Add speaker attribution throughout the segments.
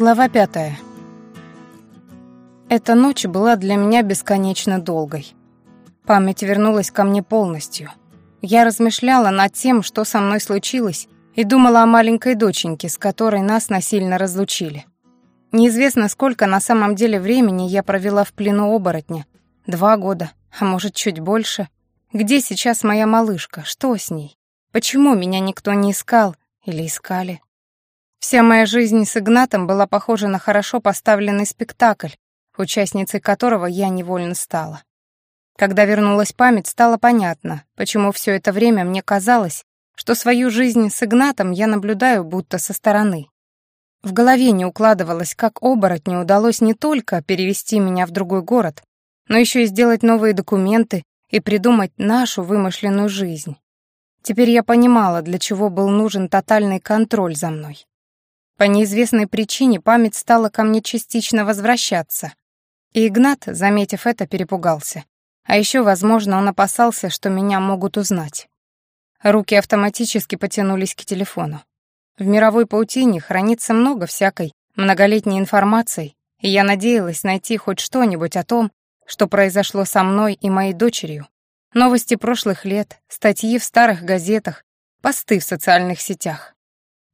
Speaker 1: Глава пятая. Эта ночь была для меня бесконечно долгой. Память вернулась ко мне полностью. Я размышляла над тем, что со мной случилось, и думала о маленькой доченьке, с которой нас насильно разлучили. Неизвестно, сколько на самом деле времени я провела в плену оборотня. Два года, а может, чуть больше. Где сейчас моя малышка? Что с ней? Почему меня никто не искал или искали? Вся моя жизнь с Игнатом была похожа на хорошо поставленный спектакль, участницей которого я невольно стала. Когда вернулась память, стало понятно, почему все это время мне казалось, что свою жизнь с Игнатом я наблюдаю будто со стороны. В голове не укладывалось, как оборотню удалось не только перевести меня в другой город, но еще и сделать новые документы и придумать нашу вымышленную жизнь. Теперь я понимала, для чего был нужен тотальный контроль за мной. По неизвестной причине память стала ко мне частично возвращаться. И Игнат, заметив это, перепугался. А еще, возможно, он опасался, что меня могут узнать. Руки автоматически потянулись к телефону. В мировой паутине хранится много всякой многолетней информации, и я надеялась найти хоть что-нибудь о том, что произошло со мной и моей дочерью. Новости прошлых лет, статьи в старых газетах, посты в социальных сетях.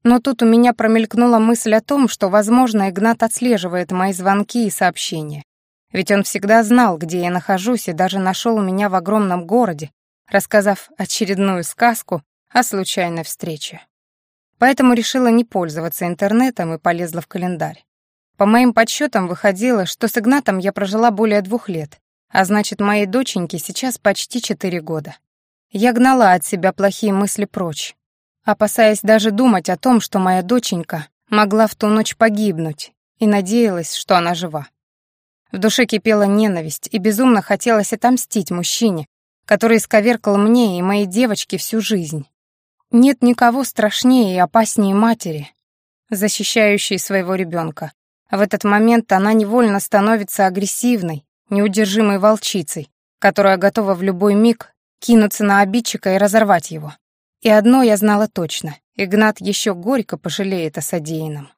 Speaker 1: Но тут у меня промелькнула мысль о том, что, возможно, Игнат отслеживает мои звонки и сообщения. Ведь он всегда знал, где я нахожусь, и даже нашел меня в огромном городе, рассказав очередную сказку о случайной встрече. Поэтому решила не пользоваться интернетом и полезла в календарь. По моим подсчетам выходило, что с Игнатом я прожила более двух лет, а значит, моей доченьке сейчас почти четыре года. Я гнала от себя плохие мысли прочь, опасаясь даже думать о том, что моя доченька могла в ту ночь погибнуть, и надеялась, что она жива. В душе кипела ненависть, и безумно хотелось отомстить мужчине, который исковеркал мне и моей девочке всю жизнь. Нет никого страшнее и опаснее матери, защищающей своего ребенка. в этот момент она невольно становится агрессивной, неудержимой волчицей, которая готова в любой миг кинуться на обидчика и разорвать его. И одно я знала точно — Игнат еще горько пожалеет о содеянном.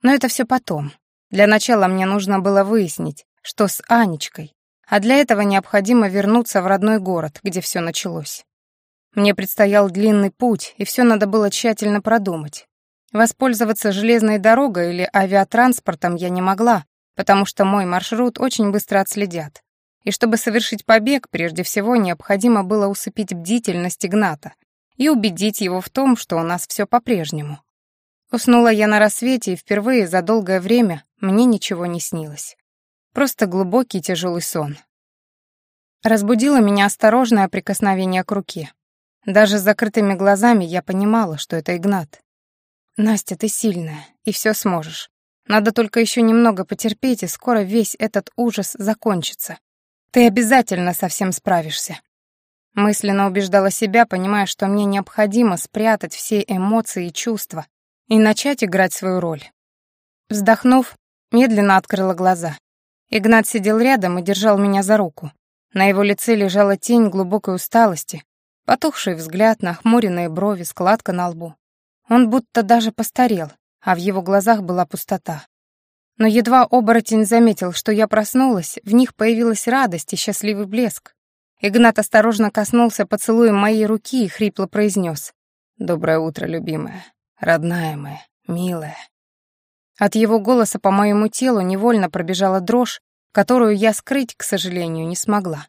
Speaker 1: Но это все потом. Для начала мне нужно было выяснить, что с Анечкой, а для этого необходимо вернуться в родной город, где все началось. Мне предстоял длинный путь, и все надо было тщательно продумать. Воспользоваться железной дорогой или авиатранспортом я не могла, потому что мой маршрут очень быстро отследят. И чтобы совершить побег, прежде всего необходимо было усыпить бдительность Игната, и убедить его в том, что у нас все по-прежнему. Уснула я на рассвете, и впервые за долгое время мне ничего не снилось. Просто глубокий тяжелый сон. Разбудило меня осторожное прикосновение к руке. Даже с закрытыми глазами я понимала, что это Игнат. «Настя, ты сильная, и все сможешь. Надо только еще немного потерпеть, и скоро весь этот ужас закончится. Ты обязательно со всем справишься. Мысленно убеждала себя, понимая, что мне необходимо спрятать все эмоции и чувства и начать играть свою роль. Вздохнув, медленно открыла глаза. Игнат сидел рядом и держал меня за руку. На его лице лежала тень глубокой усталости, потухший взгляд, нахмуренные брови, складка на лбу. Он будто даже постарел, а в его глазах была пустота. Но едва оборотень заметил, что я проснулась, в них появилась радость и счастливый блеск. Игнат осторожно коснулся поцелуем моей руки и хрипло произнес. «Доброе утро, любимая, родная моя, милая». От его голоса по моему телу невольно пробежала дрожь, которую я скрыть, к сожалению, не смогла.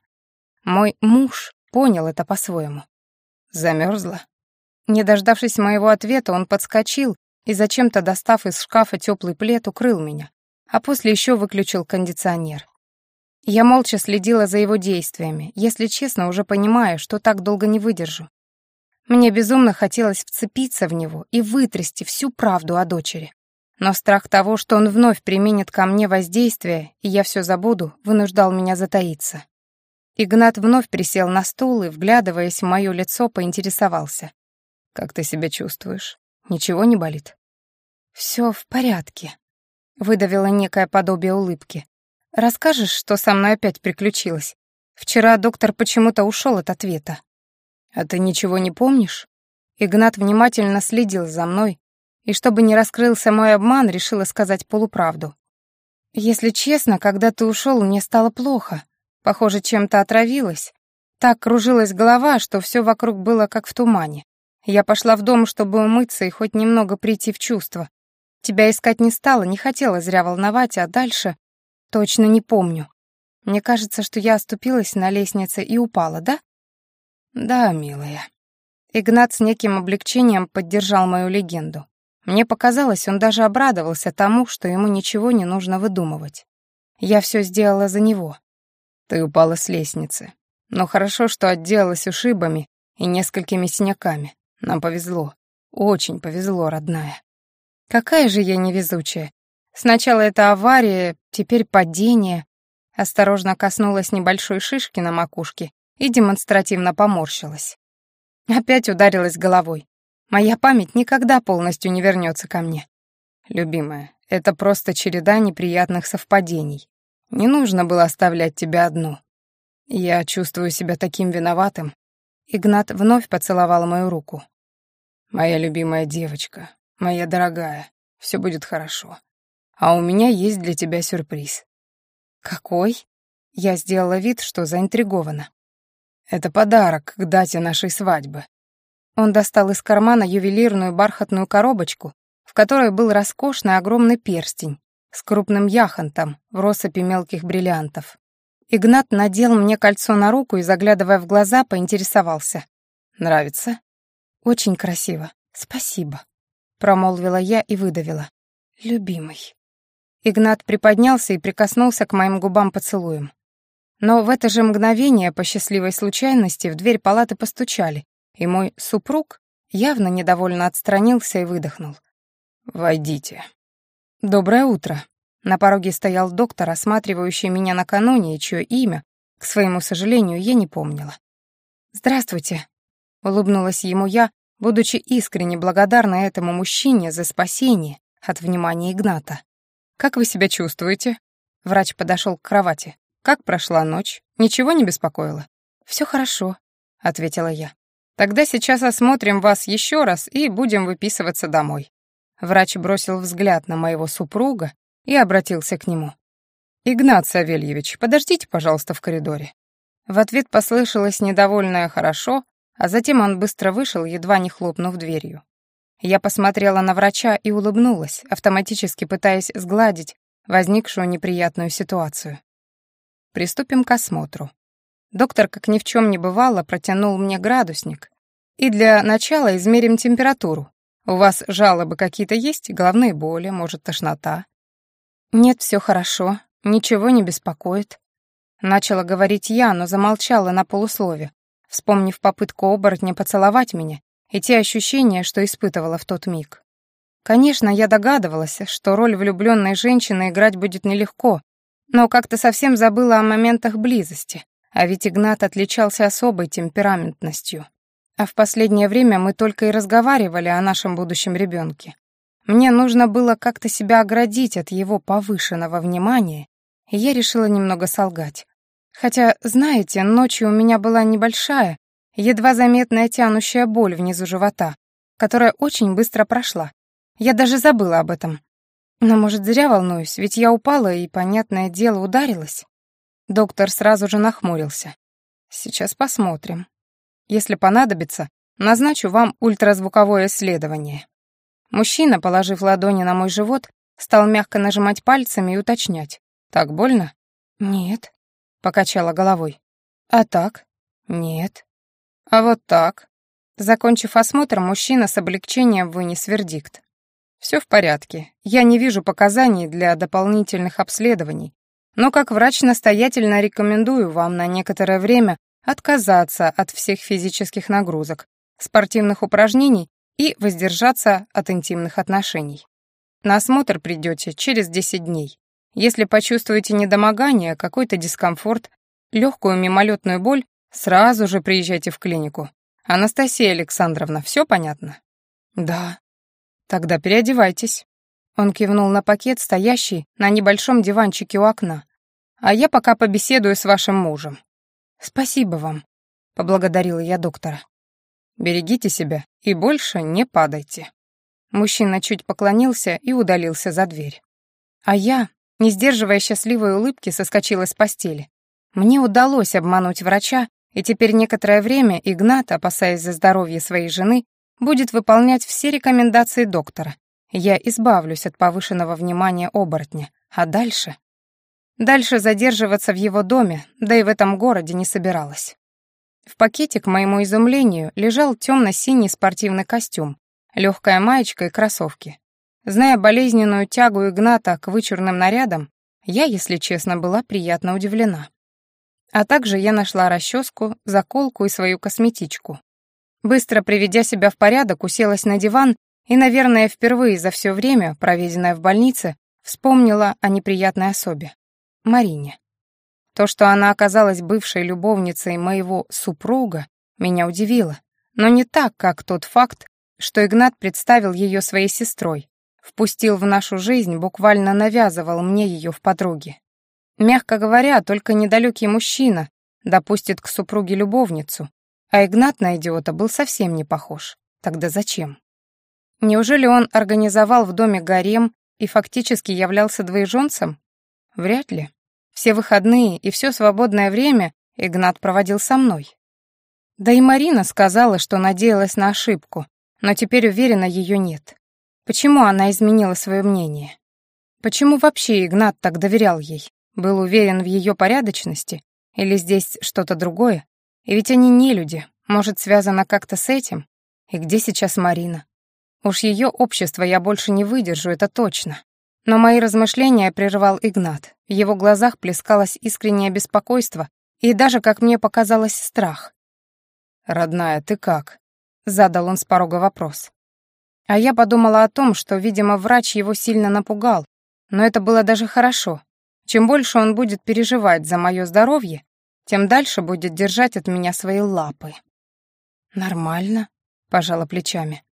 Speaker 1: Мой муж понял это по-своему. Замерзла. Не дождавшись моего ответа, он подскочил и, зачем-то достав из шкафа теплый плед, укрыл меня, а после еще выключил кондиционер. Я молча следила за его действиями, если честно, уже понимая, что так долго не выдержу. Мне безумно хотелось вцепиться в него и вытрясти всю правду о дочери. Но страх того, что он вновь применит ко мне воздействие, и я все забуду, вынуждал меня затаиться. Игнат вновь присел на стул и, вглядываясь в мое лицо, поинтересовался. «Как ты себя чувствуешь? Ничего не болит?» «Все в порядке», — выдавила некое подобие улыбки. Расскажешь, что со мной опять приключилось? Вчера доктор почему-то ушел от ответа. А ты ничего не помнишь? Игнат внимательно следил за мной, и чтобы не раскрылся мой обман, решила сказать полуправду. Если честно, когда ты ушел, мне стало плохо. Похоже, чем-то отравилась. Так кружилась голова, что все вокруг было как в тумане. Я пошла в дом, чтобы умыться и хоть немного прийти в чувство. Тебя искать не стала, не хотела зря волновать, а дальше... Точно не помню. Мне кажется, что я оступилась на лестнице и упала, да? Да, милая. Игнат с неким облегчением поддержал мою легенду. Мне показалось, он даже обрадовался тому, что ему ничего не нужно выдумывать. Я все сделала за него. Ты упала с лестницы. Но хорошо, что отделалась ушибами и несколькими синяками. Нам повезло. Очень повезло, родная. Какая же я невезучая. Сначала это авария, теперь падение. Осторожно коснулась небольшой шишки на макушке и демонстративно поморщилась. Опять ударилась головой. Моя память никогда полностью не вернется ко мне. Любимая, это просто череда неприятных совпадений. Не нужно было оставлять тебя одну. Я чувствую себя таким виноватым. Игнат вновь поцеловал мою руку. Моя любимая девочка, моя дорогая, все будет хорошо. А у меня есть для тебя сюрприз. Какой? Я сделала вид, что заинтригована. Это подарок к дате нашей свадьбы. Он достал из кармана ювелирную бархатную коробочку, в которой был роскошный огромный перстень с крупным яхонтом в россыпи мелких бриллиантов. Игнат надел мне кольцо на руку и, заглядывая в глаза, поинтересовался. «Нравится?» «Очень красиво. Спасибо», — промолвила я и выдавила. «Любимый». Игнат приподнялся и прикоснулся к моим губам поцелуем. Но в это же мгновение, по счастливой случайности, в дверь палаты постучали, и мой супруг явно недовольно отстранился и выдохнул. «Войдите». «Доброе утро». На пороге стоял доктор, осматривающий меня накануне, и чье имя, к своему сожалению, я не помнила. «Здравствуйте», — улыбнулась ему я, будучи искренне благодарна этому мужчине за спасение от внимания Игната. «Как вы себя чувствуете?» Врач подошел к кровати. «Как прошла ночь? Ничего не беспокоило?» «Все хорошо», — ответила я. Тогда сейчас осмотрим вас еще раз и будем выписываться домой». Врач бросил взгляд на моего супруга и обратился к нему. «Игнат Савельевич, подождите, пожалуйста, в коридоре». В ответ послышалось недовольное «хорошо», а затем он быстро вышел, едва не хлопнув дверью. Я посмотрела на врача и улыбнулась, автоматически пытаясь сгладить возникшую неприятную ситуацию. Приступим к осмотру. Доктор, как ни в чем не бывало, протянул мне градусник. И для начала измерим температуру. У вас жалобы какие-то есть? Головные боли, может, тошнота? Нет, все хорошо, ничего не беспокоит. Начала говорить я, но замолчала на полуслове, вспомнив попытку оборотня поцеловать меня и те ощущения, что испытывала в тот миг. Конечно, я догадывалась, что роль влюбленной женщины играть будет нелегко, но как-то совсем забыла о моментах близости, а ведь Игнат отличался особой темпераментностью. А в последнее время мы только и разговаривали о нашем будущем ребенке. Мне нужно было как-то себя оградить от его повышенного внимания, и я решила немного солгать. Хотя, знаете, ночью у меня была небольшая, едва заметная тянущая боль внизу живота, которая очень быстро прошла. Я даже забыла об этом. Но, может, зря волнуюсь, ведь я упала и, понятное дело, ударилась. Доктор сразу же нахмурился. «Сейчас посмотрим. Если понадобится, назначу вам ультразвуковое исследование». Мужчина, положив ладони на мой живот, стал мягко нажимать пальцами и уточнять. «Так больно?» «Нет», — покачала головой. «А так?» «Нет». «А вот так?» Закончив осмотр, мужчина с облегчением вынес вердикт. «Все в порядке. Я не вижу показаний для дополнительных обследований, но как врач настоятельно рекомендую вам на некоторое время отказаться от всех физических нагрузок, спортивных упражнений и воздержаться от интимных отношений. На осмотр придете через 10 дней. Если почувствуете недомогание, какой-то дискомфорт, легкую мимолетную боль, сразу же приезжайте в клинику. Анастасия Александровна, все понятно? Да. Тогда переодевайтесь. Он кивнул на пакет, стоящий на небольшом диванчике у окна. «А я пока побеседую с вашим мужем». «Спасибо вам», — поблагодарила я доктора. «Берегите себя и больше не падайте». Мужчина чуть поклонился и удалился за дверь. А я, не сдерживая счастливой улыбки, соскочила с постели. Мне удалось обмануть врача, и теперь некоторое время Игнат, опасаясь за здоровье своей жены, будет выполнять все рекомендации доктора. Я избавлюсь от повышенного внимания оборотня. А дальше? Дальше задерживаться в его доме, да и в этом городе не собиралась. В пакете, к моему изумлению, лежал темно-синий спортивный костюм, легкая маечка и кроссовки. Зная болезненную тягу Игната к вычурным нарядам, я, если честно, была приятно удивлена. А также я нашла расческу, заколку и свою косметичку. Быстро приведя себя в порядок, уселась на диван и, наверное, впервые за все время, проведенное в больнице, вспомнила о неприятной особе — Марине. То, что она оказалась бывшей любовницей моего супруга, меня удивило, но не так, как тот факт, что Игнат представил ее своей сестрой, впустил в нашу жизнь, буквально навязывал мне ее в подруги. Мягко говоря, только недалекий мужчина допустит к супруге любовницу, а Игнат на идиота был совсем не похож. Тогда зачем? Неужели он организовал в доме гарем и фактически являлся двоеженцем? Вряд ли. Все выходные и все свободное время Игнат проводил со мной. Да и Марина сказала, что надеялась на ошибку, но теперь уверена, ее нет. Почему она изменила свое мнение? Почему вообще Игнат так доверял ей? Был уверен в ее порядочности? Или здесь что-то другое? И ведь они не люди. Может, связано как-то с этим? И где сейчас Марина? Уж ее общество я больше не выдержу, это точно. Но мои размышления прервал Игнат. В его глазах плескалось искреннее беспокойство и даже, как мне показалось, страх. «Родная, ты как?» — задал он с порога вопрос. А я подумала о том, что, видимо, врач его сильно напугал, но это было даже хорошо. Чем больше он будет переживать за мое здоровье, тем дальше будет держать от меня свои лапы. «Нормально», — пожала плечами.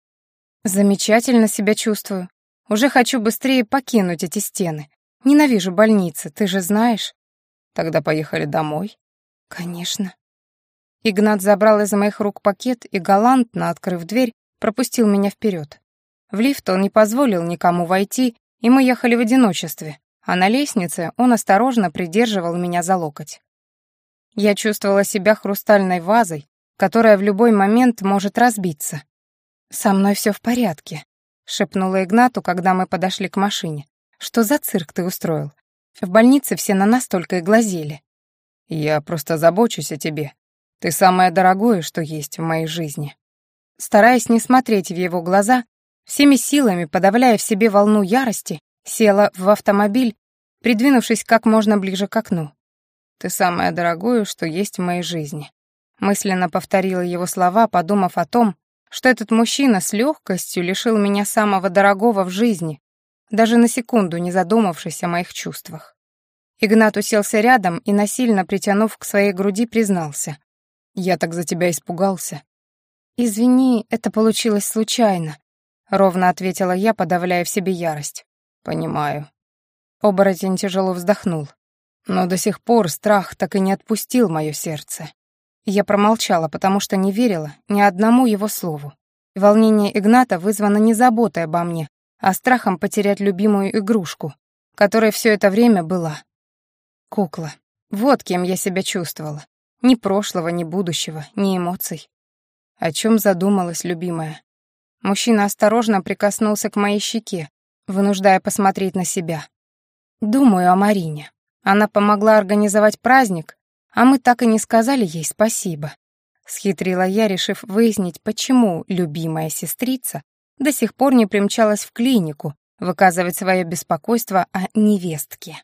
Speaker 1: «Замечательно себя чувствую. Уже хочу быстрее покинуть эти стены. Ненавижу больницы, ты же знаешь. Тогда поехали домой. Конечно. Игнат забрал из моих рук пакет и, галантно открыв дверь, пропустил меня вперед. В лифт он не позволил никому войти, и мы ехали в одиночестве, а на лестнице он осторожно придерживал меня за локоть. Я чувствовала себя хрустальной вазой, которая в любой момент может разбиться. «Со мной все в порядке», — шепнула Игнату, когда мы подошли к машине. «Что за цирк ты устроил? В больнице все на нас только и глазели». «Я просто забочусь о тебе. Ты самое дорогое, что есть в моей жизни». Стараясь не смотреть в его глаза, всеми силами подавляя в себе волну ярости, села в автомобиль, придвинувшись как можно ближе к окну. «Ты самое дорогое, что есть в моей жизни». Мысленно повторила его слова, подумав о том, что этот мужчина с легкостью лишил меня самого дорогого в жизни, даже на секунду не задумавшись о моих чувствах. Игнат уселся рядом и, насильно притянув к своей груди, признался. «Я так за тебя испугался». «Извини, это получилось случайно», — ровно ответила я, подавляя в себе ярость. «Понимаю». Оборотень тяжело вздохнул. Но до сих пор страх так и не отпустил мое сердце. Я промолчала, потому что не верила ни одному его слову. Волнение Игната вызвано не заботой обо мне, а страхом потерять любимую игрушку, которая все это время была. Кукла. Вот кем я себя чувствовала. Ни прошлого, ни будущего, ни эмоций. О чем задумалась любимая? Мужчина осторожно прикоснулся к моей щеке, вынуждая посмотреть на себя. Думаю о Марине. Она помогла организовать праздник, а мы так и не сказали ей спасибо. Схитрила я, решив выяснить, почему любимая сестрица до сих пор не примчалась в клинику выказывать свое беспокойство о невестке.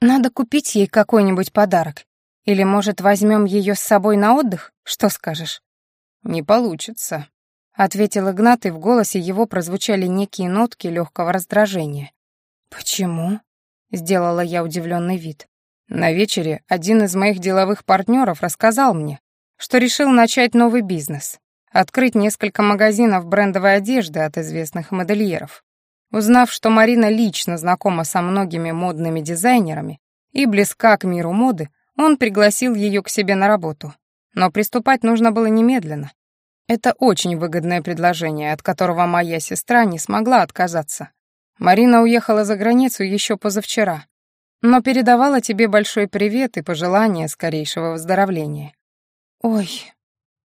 Speaker 1: Надо купить ей какой-нибудь подарок. Или, может, возьмем ее с собой на отдых? Что скажешь? Не получится, ответил Игнат, и в голосе его прозвучали некие нотки легкого раздражения. Почему? сделала я удивленный вид. На вечере один из моих деловых партнеров рассказал мне, что решил начать новый бизнес, открыть несколько магазинов брендовой одежды от известных модельеров. Узнав, что Марина лично знакома со многими модными дизайнерами и близка к миру моды, он пригласил ее к себе на работу. Но приступать нужно было немедленно. Это очень выгодное предложение, от которого моя сестра не смогла отказаться. Марина уехала за границу еще позавчера, но передавала тебе большой привет и пожелание скорейшего выздоровления. Ой,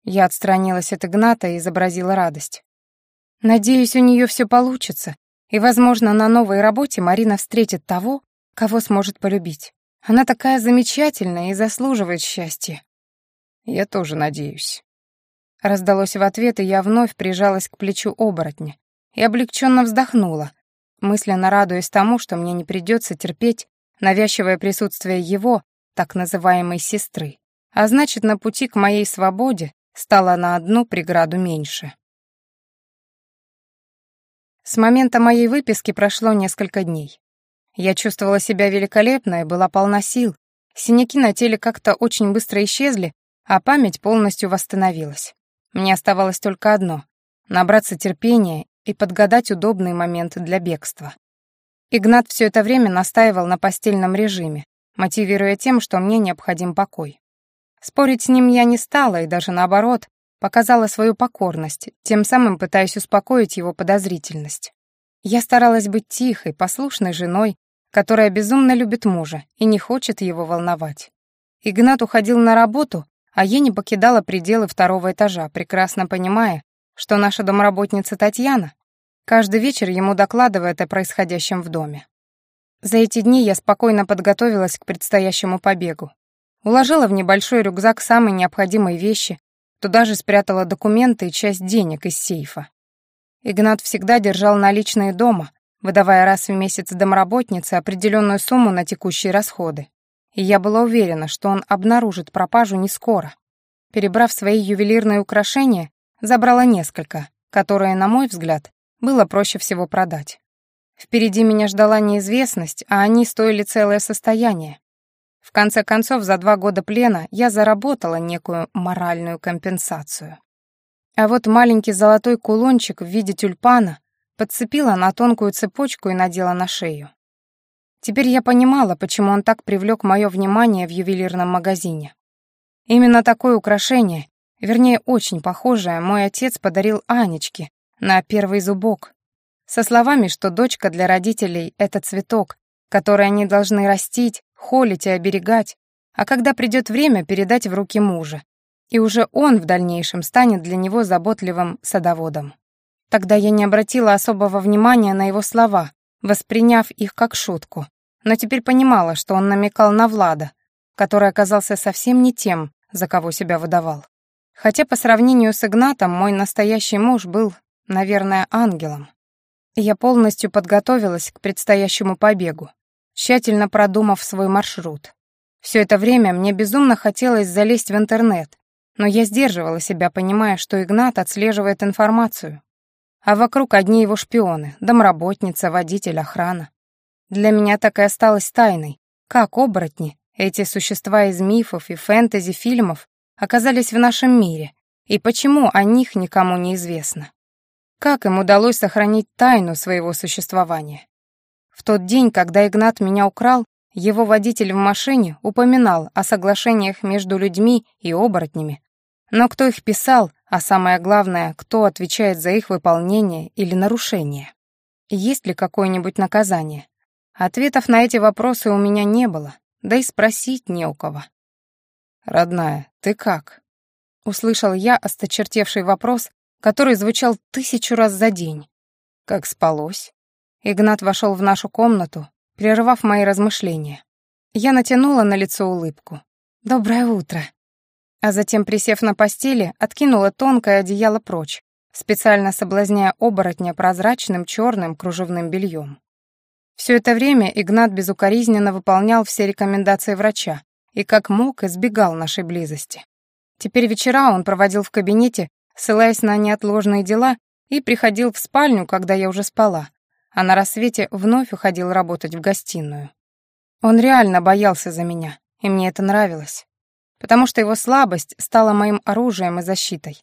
Speaker 1: я отстранилась от Игната и изобразила радость. Надеюсь, у нее все получится, и, возможно, на новой работе Марина встретит того, кого сможет полюбить. Она такая замечательная и заслуживает счастья. Я тоже надеюсь. Раздалось в ответ, и я вновь прижалась к плечу оборотня и облегченно вздохнула, мысленно радуясь тому, что мне не придется терпеть навязчивое присутствие его, так называемой сестры, а значит, на пути к моей свободе стало на одну преграду меньше. С момента моей выписки прошло несколько дней. Я чувствовала себя великолепно и была полна сил. Синяки на теле как-то очень быстро исчезли, а память полностью восстановилась. Мне оставалось только одно — набраться терпения и подгадать удобный момент для бегства. Игнат все это время настаивал на постельном режиме, мотивируя тем, что мне необходим покой. Спорить с ним я не стала и даже наоборот показала свою покорность, тем самым пытаясь успокоить его подозрительность. Я старалась быть тихой, послушной женой, которая безумно любит мужа и не хочет его волновать. Игнат уходил на работу, а я не покидала пределы второго этажа, прекрасно понимая, что наша домработница Татьяна каждый вечер ему докладывает о происходящем в доме. За эти дни я спокойно подготовилась к предстоящему побегу. Уложила в небольшой рюкзак самые необходимые вещи, туда же спрятала документы и часть денег из сейфа. Игнат всегда держал наличные дома, выдавая раз в месяц домработнице определенную сумму на текущие расходы. Я была уверена, что он обнаружит пропажу не скоро. Перебрав свои ювелирные украшения, забрала несколько, которые, на мой взгляд, было проще всего продать. Впереди меня ждала неизвестность, а они стоили целое состояние. В конце концов, за два года плена я заработала некую моральную компенсацию. А вот маленький золотой кулончик в виде тюльпана подцепила на тонкую цепочку и надела на шею. Теперь я понимала, почему он так привлек мое внимание в ювелирном магазине. Именно такое украшение, вернее, очень похожее, мой отец подарил Анечке на первый зубок, со словами, что дочка для родителей — это цветок, который они должны растить, холить и оберегать, а когда придет время, передать в руки мужа. И уже он в дальнейшем станет для него заботливым садоводом. Тогда я не обратила особого внимания на его слова, восприняв их как шутку, но теперь понимала, что он намекал на Влада, который оказался совсем не тем, за кого себя выдавал. Хотя по сравнению с Игнатом мой настоящий муж был, наверное, ангелом. Я полностью подготовилась к предстоящему побегу, тщательно продумав свой маршрут. Все это время мне безумно хотелось залезть в интернет, но я сдерживала себя, понимая, что Игнат отслеживает информацию, а вокруг одни его шпионы, домработница, водитель, охрана. Для меня так и осталось тайной, как оборотни, эти существа из мифов и фэнтези-фильмов, оказались в нашем мире, и почему о них никому не известно. Как им удалось сохранить тайну своего существования? В тот день, когда Игнат меня украл, его водитель в машине упоминал о соглашениях между людьми и оборотнями, но кто их писал, а самое главное, кто отвечает за их выполнение или нарушение? Есть ли какое-нибудь наказание? Ответов на эти вопросы у меня не было, да и спросить не у кого. «Родная, ты как?» Услышал я осточертевший вопрос, который звучал тысячу раз за день. Как спалось? Игнат вошел в нашу комнату, прервав мои размышления. Я натянула на лицо улыбку. «Доброе утро», а затем, присев на постели, откинула тонкое одеяло прочь, специально соблазняя оборотня прозрачным черным кружевным бельем. Все это время Игнат безукоризненно выполнял все рекомендации врача и как мог избегал нашей близости. Теперь вечера он проводил в кабинете, ссылаясь на неотложные дела, и приходил в спальню, когда я уже спала, а на рассвете вновь уходил работать в гостиную. Он реально боялся за меня, и мне это нравилось потому что его слабость стала моим оружием и защитой.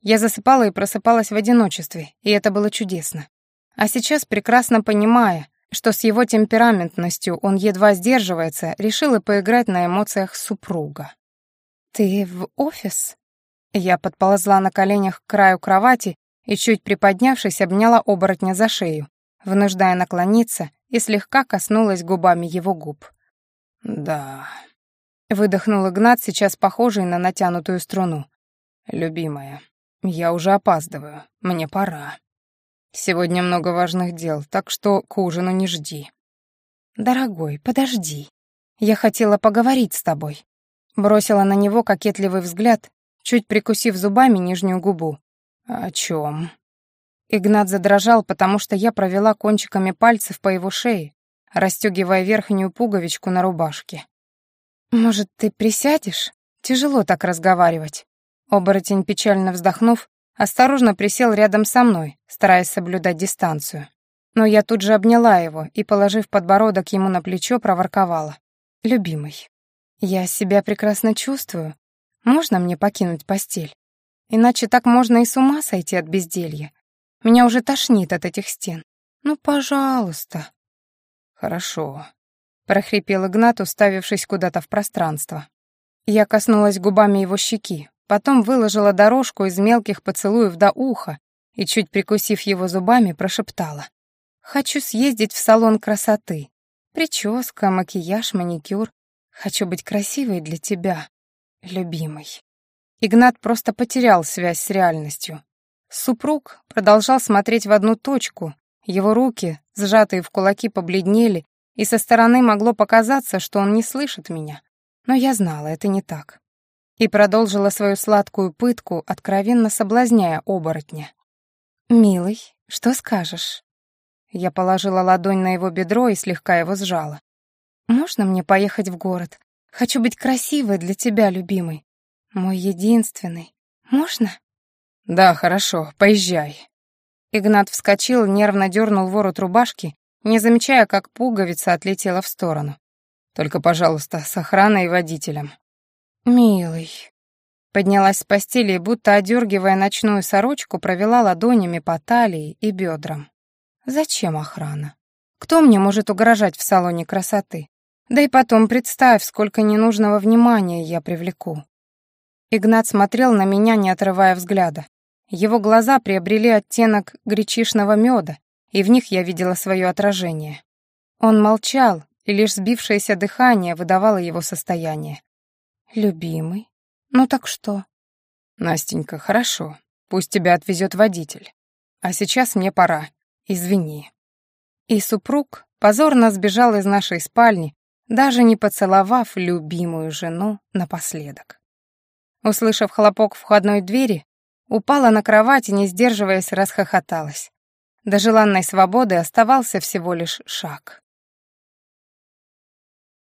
Speaker 1: Я засыпала и просыпалась в одиночестве, и это было чудесно. А сейчас, прекрасно понимая, что с его темпераментностью он едва сдерживается, решила поиграть на эмоциях супруга. «Ты в офис?» Я подползла на коленях к краю кровати и, чуть приподнявшись, обняла оборотня за шею, вынуждая наклониться и слегка коснулась губами его губ.
Speaker 2: «Да...»
Speaker 1: — выдохнул Игнат, сейчас похожий на натянутую струну.
Speaker 2: «Любимая, я уже опаздываю, мне пора. Сегодня много важных дел, так что к ужину не жди».
Speaker 1: «Дорогой, подожди. Я хотела поговорить с тобой». Бросила на него кокетливый взгляд, чуть прикусив зубами нижнюю губу.
Speaker 2: «О чем?»
Speaker 1: Игнат задрожал, потому что я провела кончиками пальцев по его шее, расстегивая верхнюю пуговичку на рубашке. «Может, ты присядешь? Тяжело так разговаривать». Оборотень, печально вздохнув, осторожно присел рядом со мной, стараясь соблюдать дистанцию. Но я тут же обняла его и, положив подбородок ему на плечо, проворковала. «Любимый, я себя прекрасно чувствую. Можно мне покинуть постель? Иначе так можно и с ума сойти от безделья. Меня уже тошнит от этих стен. Ну, пожалуйста».
Speaker 2: «Хорошо», —
Speaker 1: прохрипел Игнат, уставившись куда-то в пространство. Я коснулась губами его щеки, потом выложила дорожку из мелких поцелуев до уха и, чуть прикусив его зубами, прошептала. «Хочу съездить в салон красоты. Прическа, макияж, маникюр. Хочу быть красивой для тебя, любимый». Игнат просто потерял связь с реальностью. Супруг продолжал смотреть в одну точку, его руки, сжатые в кулаки, побледнели, и со стороны могло показаться, что он не слышит меня. Но я знала, это не так. И продолжила свою сладкую пытку, откровенно соблазняя оборотня. «Милый, что скажешь?» Я положила ладонь на его бедро и слегка его сжала. «Можно мне поехать в город? Хочу быть красивой для тебя, любимый. Мой единственный. Можно?»
Speaker 2: «Да, хорошо, поезжай».
Speaker 1: Игнат вскочил, нервно дернул ворот рубашки, не замечая, как пуговица отлетела в сторону.
Speaker 2: «Только, пожалуйста, с охраной и водителем».
Speaker 1: «Милый». Поднялась с постели и, будто одергивая ночную сорочку, провела ладонями по талии и бедрам. «Зачем охрана? Кто мне может угрожать в салоне красоты? Да и потом представь, сколько ненужного внимания я привлеку». Игнат смотрел на меня, не отрывая взгляда. Его глаза приобрели оттенок гречишного меда, и в них я видела свое отражение. Он молчал, и лишь сбившееся дыхание выдавало его состояние. «Любимый? Ну так что?»
Speaker 2: «Настенька, хорошо. Пусть тебя отвезет водитель. А сейчас мне пора. Извини».
Speaker 1: И супруг позорно сбежал из нашей спальни, даже не поцеловав любимую жену напоследок. Услышав хлопок входной двери, Упала на кровать и, не сдерживаясь, расхохоталась. До желанной свободы оставался всего лишь шаг.